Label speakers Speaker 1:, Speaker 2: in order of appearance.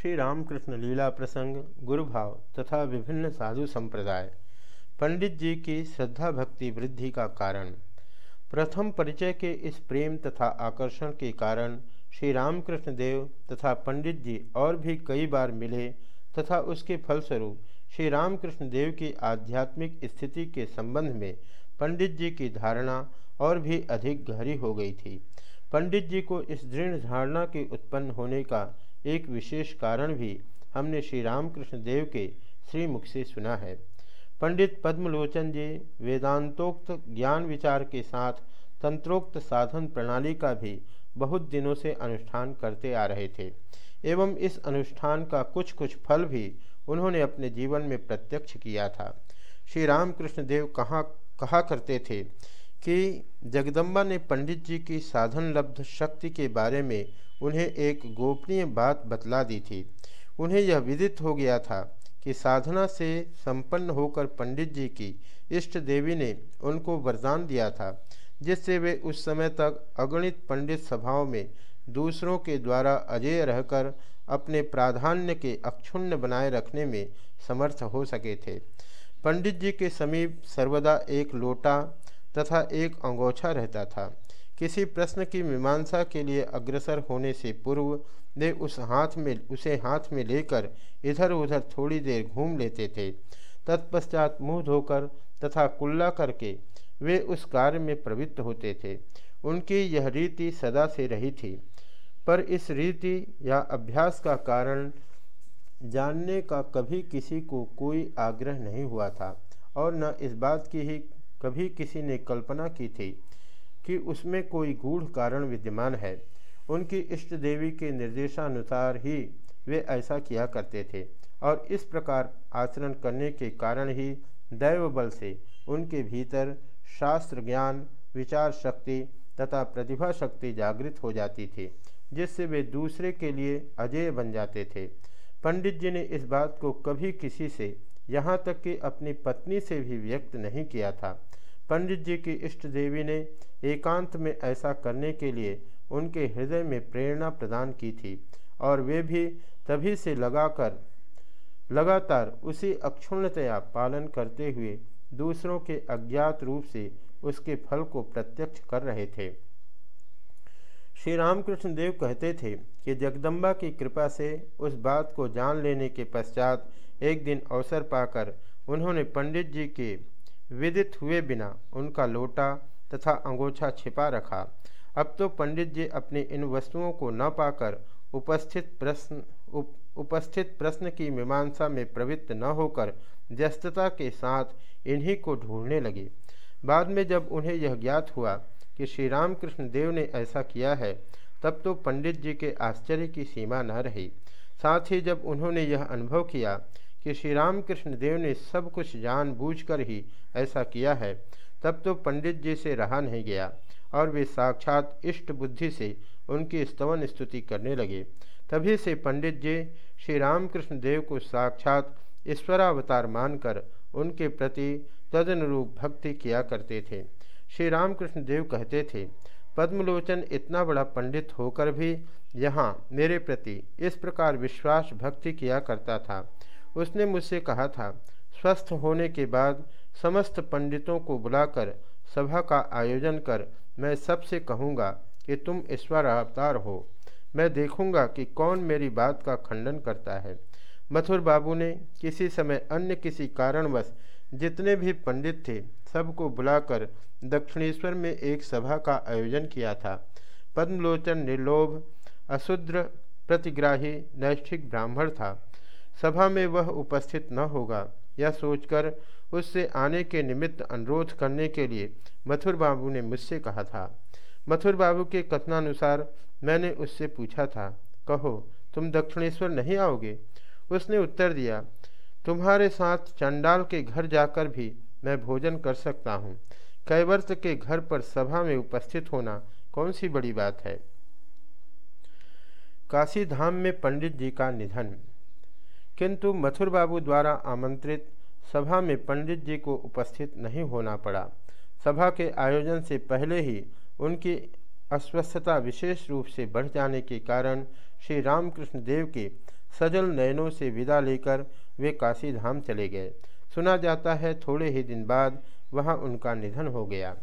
Speaker 1: श्री रामकृष्ण लीला प्रसंग, गुरुभाव तथा विभिन्न साधु संप्रदाय। पंडित जी की श्रद्धा भक्ति वृद्धि का कारण। प्रथम परिचय के इस प्रेम तथा आकर्षण के कारण श्री रामकृष्ण देव तथा पंडित जी और भी कई बार मिले तथा उसके फलस्वरूप श्री रामकृष्ण देव की आध्यात्मिक स्थिति के संबंध में पंडित जी की धारणा और भी अधिक गहरी हो गई थी। पंडित जी को इस दृढ़ धारणा के उत्पन्न होने का एक विशेष कारण भी हमने श्री रामकृष्ण देव के श्रीमुख से सुना है। पंडित पद्मलोचन जी वेदांतोक्त ज्ञान विचार के साथ तंत्रोक्त साधन प्रणाली का भी बहुत दिनों से अनुष्ठान करते आ रहे थे एवं इस अनुष्ठान का कुछ कुछ फल भी उन्होंने अपने जीवन में प्रत्यक्ष किया था। श्री रामकृष्ण देव कहाँ कहा करते थे? कि जगदम्बा ने पंडित जी की साधन लब्ध शक्ति के बारे में उन्हें एक गोपनीय बात बतला दी थी। उन्हें यह विदित हो गया था कि साधना से संपन्न होकर पंडित जी की इष्ट देवी ने उनको वरदान दिया था, जिससे वे उस समय तक अगणित पंडित सभाओं में दूसरों के द्वारा अजय रहकर अपने प्राधान्य के अक्षुण्ण बनाए रखने में समर्थ हो सके थे। पंडित जी के समीप सर्वदा एक लोटा तथा एक अंगोछा रहता था। किसी प्रश्न की मीमांसा के लिए अग्रसर होने से पूर्व वे उस हाथ में, उसे हाथ में लेकर इधर उधर थोड़ी देर घूम लेते थे। तत्पश्चात मुँह धोकर तथा कुल्ला करके वे उस कार्य में प्रवृत्त होते थे। उनकी यह रीति सदा से रही थी। पर इस रीति या अभ्यास का कारण जानने का कभी किसी को कोई आग्रह नहीं हुआ था और न इस बात की ही कभी किसी ने कल्पना की थी कि उसमें कोई गूढ़ कारण विद्यमान है। उनकी इष्ट देवी के निर्देशानुसार ही वे ऐसा किया करते थे और इस प्रकार आचरण करने के कारण ही दैव बल से उनके भीतर शास्त्र ज्ञान विचार शक्ति तथा प्रतिभा शक्ति जागृत हो जाती थी, जिससे वे दूसरे के लिए अजय बन जाते थे। पंडित जी ने इस बात को कभी किसी से, यहाँ तक कि अपनी पत्नी से भी व्यक्त नहीं किया था। पंडित जी की इष्ट देवी ने एकांत में ऐसा करने के लिए उनके हृदय में प्रेरणा प्रदान की थी और वे भी तभी से लगाकर, लगातार उसी अक्षुण्णतया पालन करते हुए दूसरों के अज्ञात रूप से उसके फल को प्रत्यक्ष कर रहे थे। श्री रामकृष्ण देव कहते थे कि जगदम्बा की कृपा से उस बात को जान लेने के पश्चात एक दिन अवसर पाकर उन्होंने पंडित जी के विदित हुए बिना उनका लोटा तथा अंगोछा छिपा रखा। अब तो पंडित जी अपनी इन वस्तुओं को न पाकर उपस्थित प्रश्न उप, उपस्थित प्रश्न की मीमांसा में प्रवृत्त न होकर व्यस्तता के साथ इन्हीं को ढूँढने लगे। बाद में जब उन्हें यह ज्ञात हुआ कि श्री रामकृष्ण देव ने ऐसा किया है तब तो पंडित जी के आश्चर्य की सीमा न रही। साथ ही जब उन्होंने यह अनुभव किया कि श्री रामकृष्ण देव ने सब कुछ जान कर ही ऐसा किया है, तब तो पंडित जी से रहा नहीं गया और वे साक्षात इष्ट बुद्धि से उनकी स्तवन स्तुति करने लगे। तभी से पंडित जी श्री रामकृष्ण देव को साक्षात ईश्वरावतार मानकर उनके प्रति तदनुरूप भक्ति किया करते थे। श्री रामकृष्ण देव कहते थे, पद्मलोचन इतना बड़ा पंडित होकर भी यहाँ मेरे प्रति इस प्रकार विश्वास भक्ति किया करता था। उसने मुझसे कहा था, स्वस्थ होने के बाद समस्त पंडितों को बुलाकर सभा का आयोजन कर मैं सबसे कहूँगा कि तुम ईश्वर अवतार हो। मैं देखूँगा कि कौन मेरी बात का खंडन करता है। मथुर बाबू ने किसी समय अन्य किसी कारणवश जितने भी पंडित थे, सबको बुलाकर दक्षिणेश्वर में एक सभा का आयोजन किया था। पद्मलोचन निर्लोभ, अशुद्र, प्रतिग्राही, नैष्ठिक ब्राह्मण था। सभा में वह उपस्थित न होगा। यह सोचकर उससे आने के निमित्त अनुरोध करने के लिए मथुर बाबू ने मुझसे कहा था, मथुर बाबू के कथनानुसार मैंने उससे पूछा था, कहो, तुम दक्षिणेश्वर नहीं आओगे? उसने उत्तर दिया, तुम्हारे साथ चंडाल के घर जाकर भी मैं भोजन कर सकता हूँ। कैवर्त के घर पर सभा में उपस्थित होना कौन सी बड़ी बात है? काशी धाम में पंडित जी का निधन किंतु मथुर बाबू द्वारा आमंत्रित सभा में पंडित जी को उपस्थित नहीं होना पड़ा। सभा के आयोजन से पहले ही उनकी अस्वस्थता विशेष रूप से बढ़ जाने के कारण श्री रामकृष्ण देव के सजल नयनों से विदा लेकर वे काशी धाम चले गए। सुना जाता है थोड़े ही दिन बाद वहाँ उनका निधन हो गया।